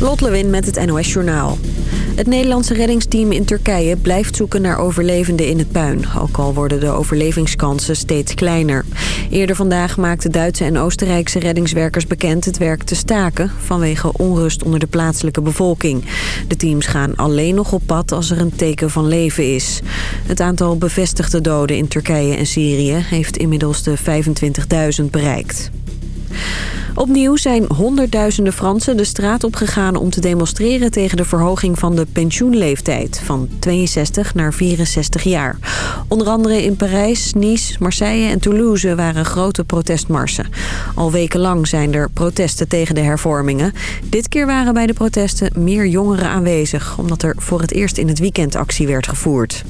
Lot Lewin met het NOS Journaal. Het Nederlandse reddingsteam in Turkije blijft zoeken naar overlevenden in het puin. Ook al worden de overlevingskansen steeds kleiner. Eerder vandaag maakten Duitse en Oostenrijkse reddingswerkers bekend het werk te staken... vanwege onrust onder de plaatselijke bevolking. De teams gaan alleen nog op pad als er een teken van leven is. Het aantal bevestigde doden in Turkije en Syrië heeft inmiddels de 25.000 bereikt. Opnieuw zijn honderdduizenden Fransen de straat opgegaan om te demonstreren tegen de verhoging van de pensioenleeftijd van 62 naar 64 jaar. Onder andere in Parijs, Nice, Marseille en Toulouse waren grote protestmarsen. Al wekenlang zijn er protesten tegen de hervormingen. Dit keer waren bij de protesten meer jongeren aanwezig, omdat er voor het eerst in het weekend actie werd gevoerd.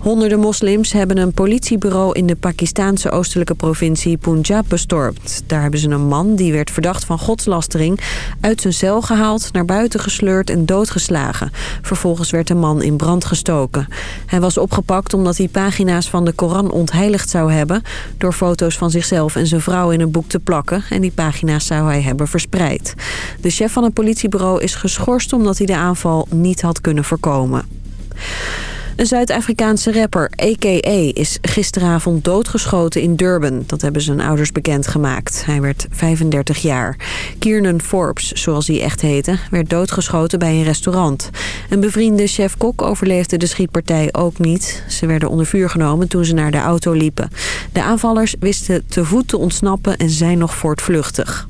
Honderden moslims hebben een politiebureau in de Pakistaanse oostelijke provincie Punjab bestormd. Daar hebben ze een man die werd verdacht van godslastering uit zijn cel gehaald, naar buiten gesleurd en doodgeslagen. Vervolgens werd de man in brand gestoken. Hij was opgepakt omdat hij pagina's van de Koran ontheiligd zou hebben door foto's van zichzelf en zijn vrouw in een boek te plakken en die pagina's zou hij hebben verspreid. De chef van het politiebureau is geschorst omdat hij de aanval niet had kunnen voorkomen. Een Zuid-Afrikaanse rapper, a.k.a. is gisteravond doodgeschoten in Durban. Dat hebben zijn ouders bekendgemaakt. Hij werd 35 jaar. Kiernan Forbes, zoals hij echt heette, werd doodgeschoten bij een restaurant. Een bevriende chef-kok overleefde de schietpartij ook niet. Ze werden onder vuur genomen toen ze naar de auto liepen. De aanvallers wisten te voet te ontsnappen en zijn nog voortvluchtig.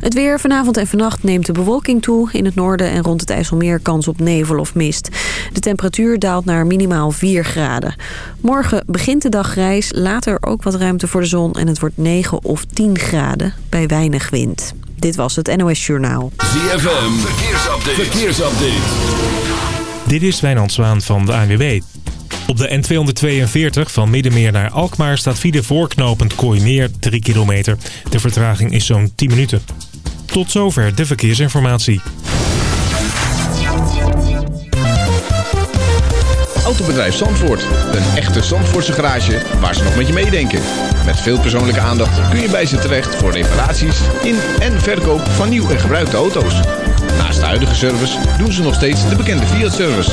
Het weer vanavond en vannacht neemt de bewolking toe. In het noorden en rond het IJsselmeer kans op nevel of mist. De temperatuur daalt naar minimaal 4 graden. Morgen begint de dag grijs, later ook wat ruimte voor de zon... en het wordt 9 of 10 graden bij weinig wind. Dit was het NOS Journaal. ZFM, verkeersupdate. verkeersupdate. Dit is Wijnand Zwaan van de ANWB. Op de N242 van Middenmeer naar Alkmaar staat file voorknopend Kooimeer 3 kilometer. De vertraging is zo'n 10 minuten. Tot zover de verkeersinformatie. Autobedrijf Zandvoort. Een echte Zandvoortse garage waar ze nog met je meedenken. Met veel persoonlijke aandacht kun je bij ze terecht voor reparaties in en verkoop van nieuw en gebruikte auto's. Naast de huidige service doen ze nog steeds de bekende Fiat-service.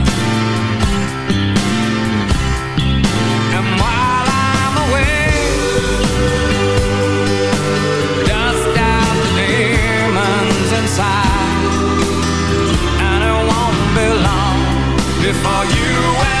for you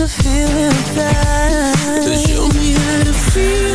to feel inside. To show me how to feel.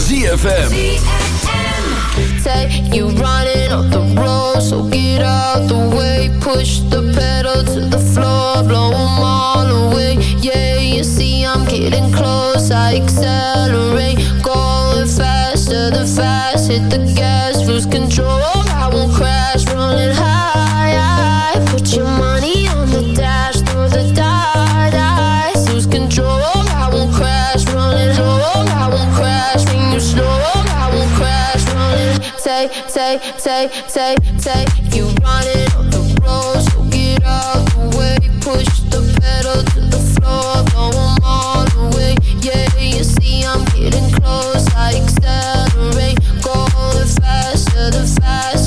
ZFM. Say you running off the road, so get out the way. Push the pedal to the floor, blow 'em all away. Yeah, you see I'm getting close, I accelerate. Going faster than fast, hit the gas, lose control. I won't crash, running high. Put your money on the dash, throw the dice, crash when you slow. I won't crash, running. Take, take, take, take, take. You running on the road, so get out the way. Push the pedal to the floor, blow 'em all away. Yeah, you see I'm getting close, I accelerate. Going faster than fast,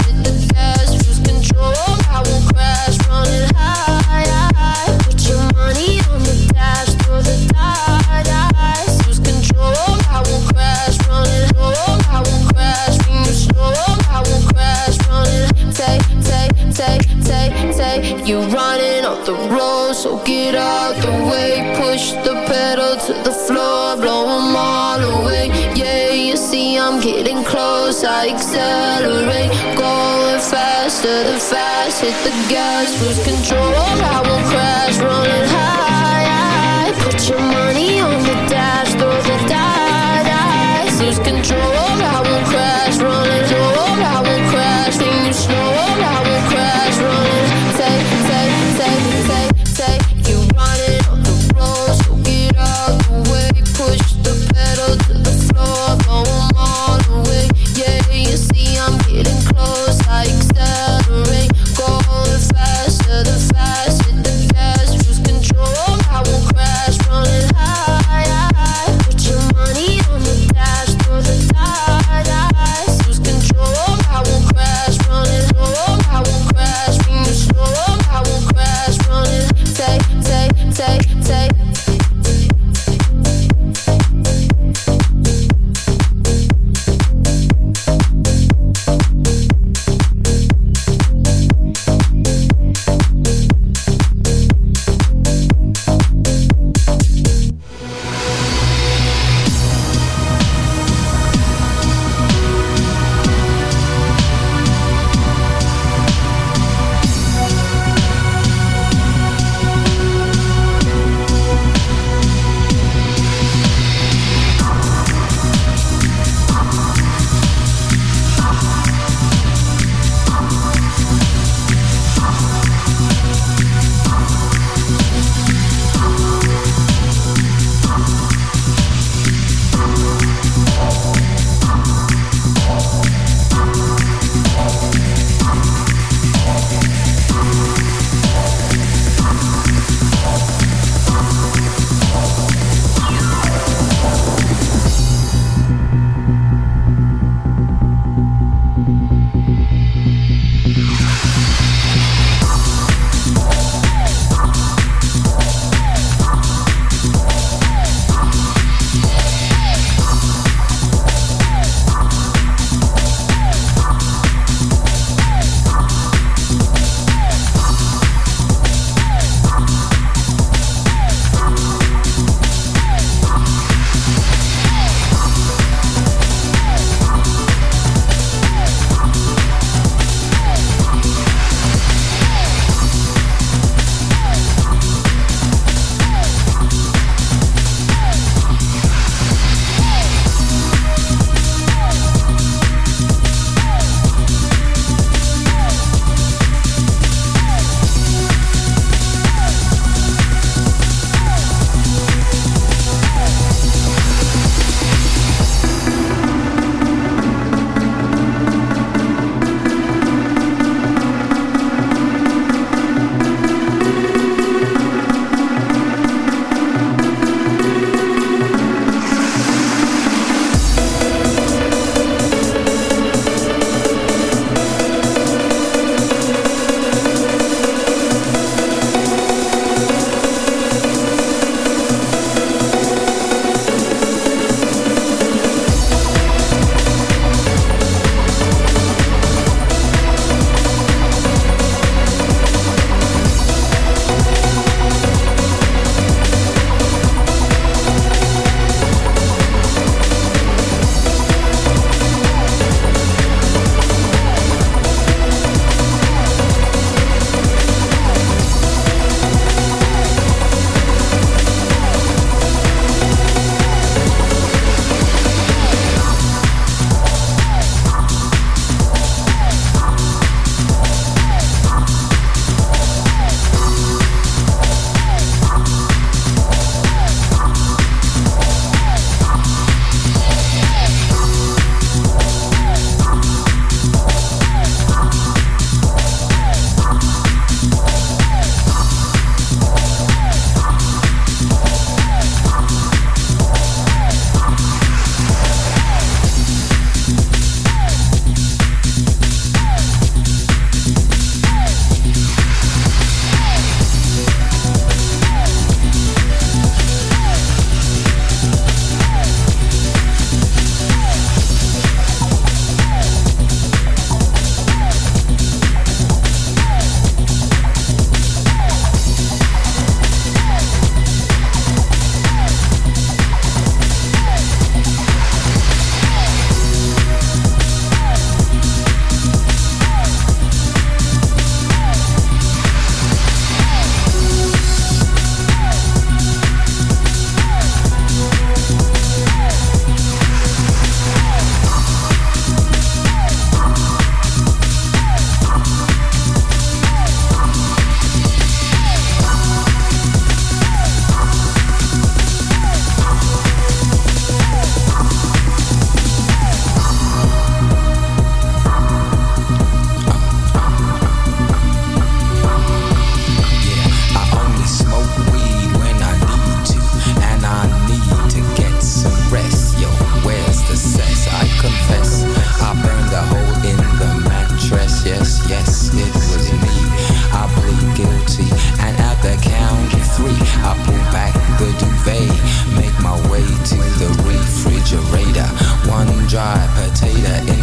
take, take. You running off the road, so get out the way. Push the pedal to the floor, blow 'em all away. Yeah, you see I'm getting close, I accelerate. Going faster than fast, hit the gas, lose control. I won't crash, running high.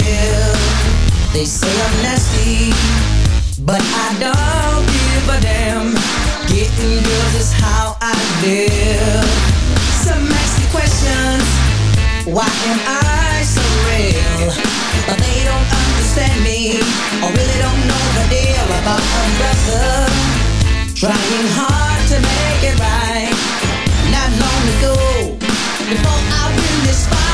real They say I'm nasty But I don't give a damn. Getting girls is how I live. Some ask me questions Why am I so real? But they don't understand me Or really don't know the deal About a brother. Trying hard to make it right Not long ago Before I win this fight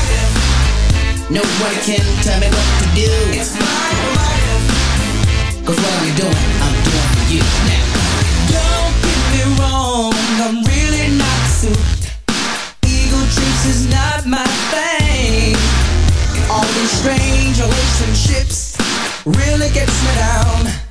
No one can tell me what to do. It's my life. Cause what I'm doing, I'm doing for you. Now, don't get me wrong, I'm really not suited. Ego trips is not my thing. All these strange relationships really gets me down.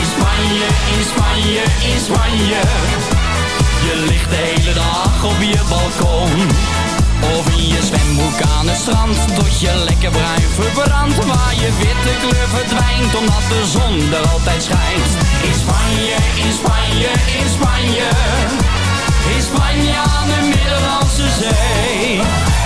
In Spanje, in Spanje, in Spanje. Je ligt de hele dag op je balkon. Of in je zwemboek aan het strand Tot je lekker bruin verbrandt. Waar je witte kleur verdwijnt Omdat de zon er altijd schijnt. In Spanje, in Spanje, in Spanje. In Spanje aan de Middellandse Zee.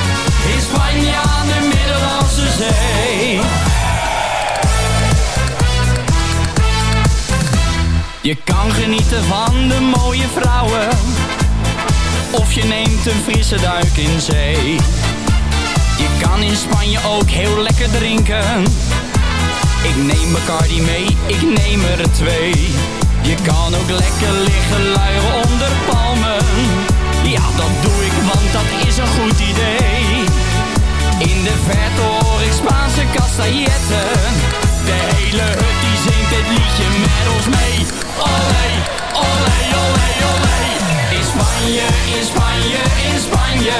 In Spanje aan de Middellandse Zee? Je kan genieten van de mooie vrouwen. Of je neemt een frisse duik in zee. Je kan in Spanje ook heel lekker drinken. Ik neem Bacardi mee, ik neem er twee. Je kan ook lekker liggen luieren Verte hoor ik Spaanse castailletten. De hele hut die zingt het liedje met ons mee. Olé, olé, olé, olé. In Spanje, in Spanje, in Spanje.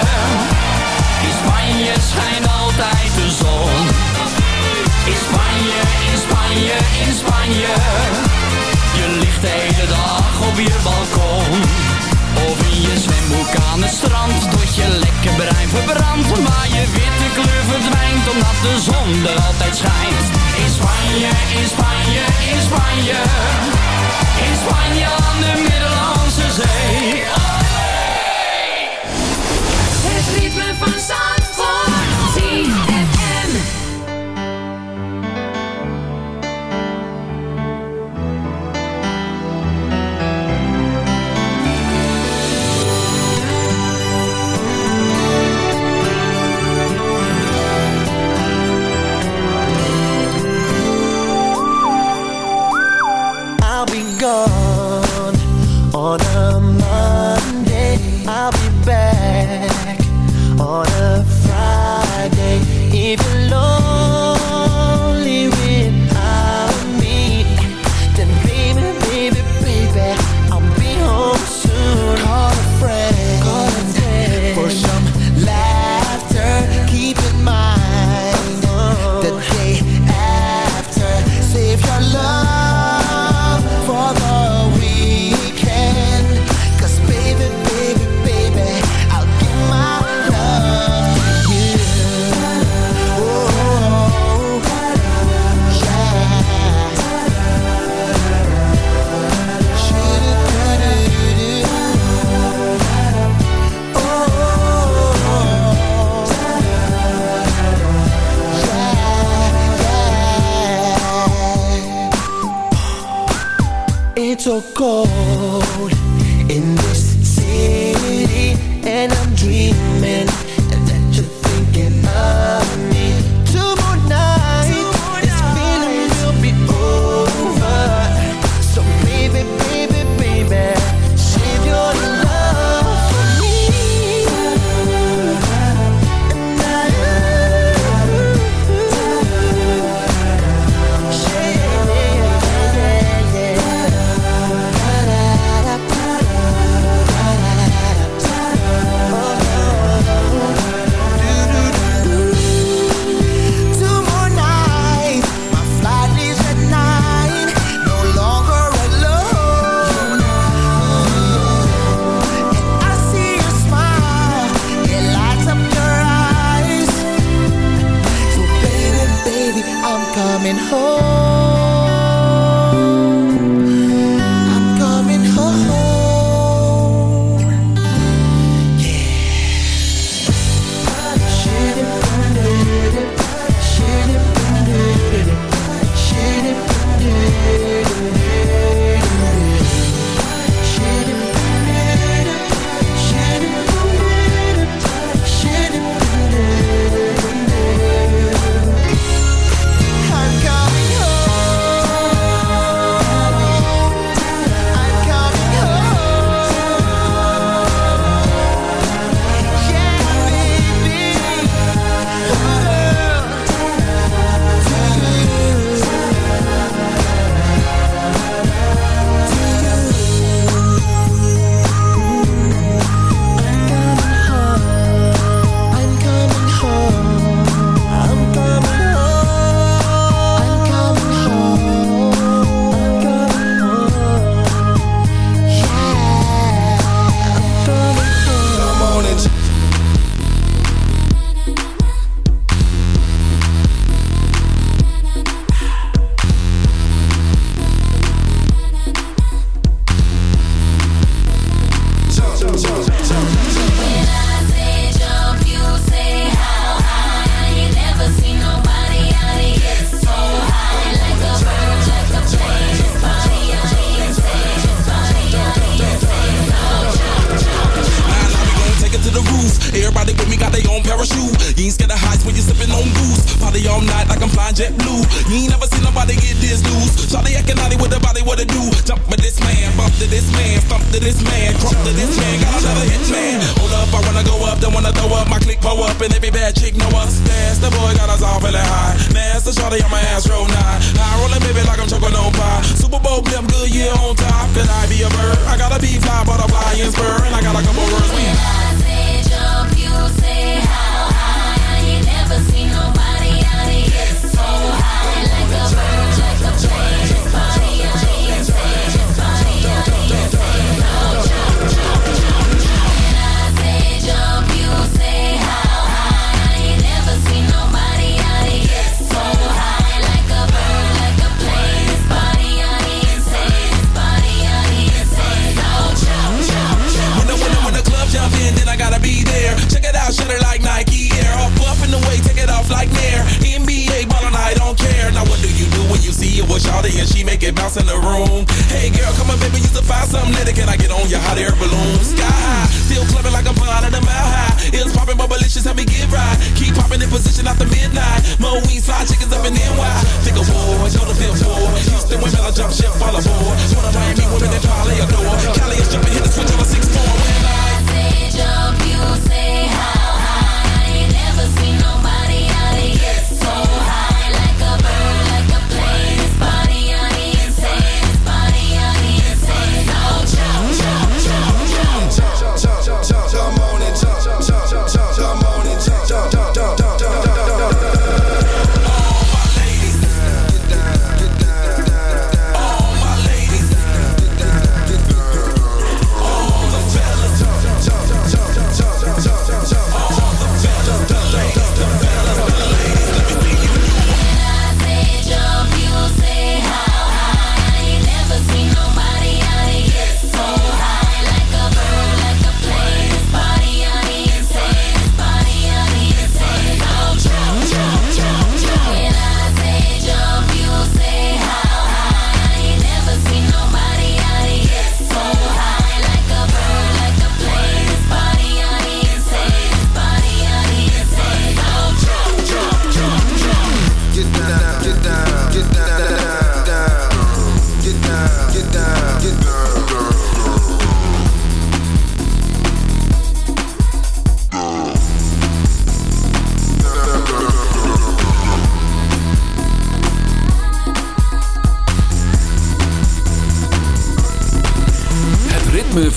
In Spanje schijnt altijd de zon. In Spanje, in Spanje, in Spanje. Je ligt de hele dag op je balkon. Of in je zwembroek aan het strand Tot je lekker bruin verbrandt Maar je witte kleur verdwijnt Omdat de zon er altijd schijnt. In Spanje, in Spanje, in Spanje. In Spanje aan de Middellandse Zee